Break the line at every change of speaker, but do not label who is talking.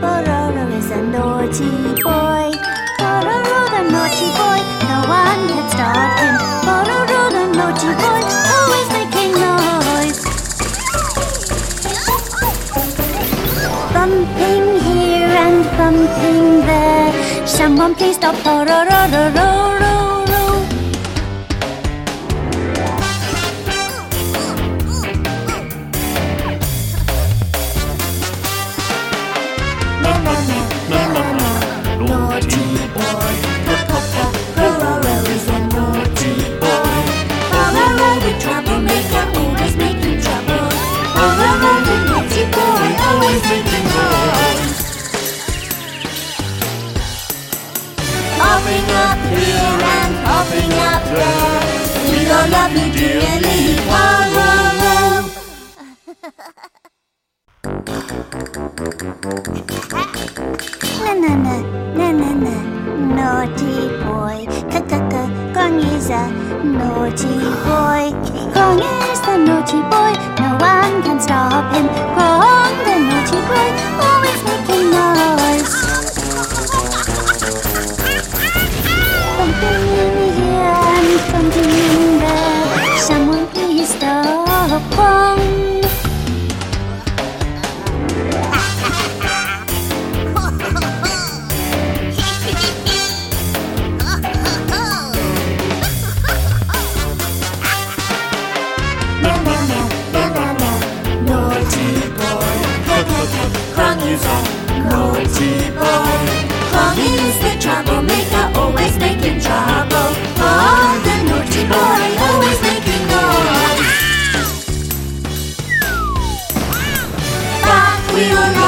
Pororo is a naughty boy. Pororo the naughty boy, no one can stop him. Pororo the naughty boy, always making noise. Bumping here and bumping there. Someone please stop Pororo. Na na na na na na naughty boy. K k k Crong is a naughty boy. Crong is the naughty boy. No one can stop him. Crong the naughty boy, always making noise. Bumping in here and bumping in there. Someone please stop Crong. We all